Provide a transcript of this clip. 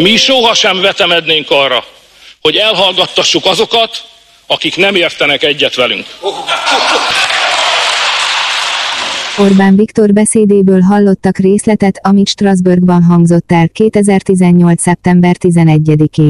Mi sohasem vetemednénk arra, hogy elhallgattassuk azokat, akik nem értenek egyet velünk. Orbán Viktor beszédéből hallottak részletet, amit Strasbourgban hangzott el 2018. szeptember 11-én.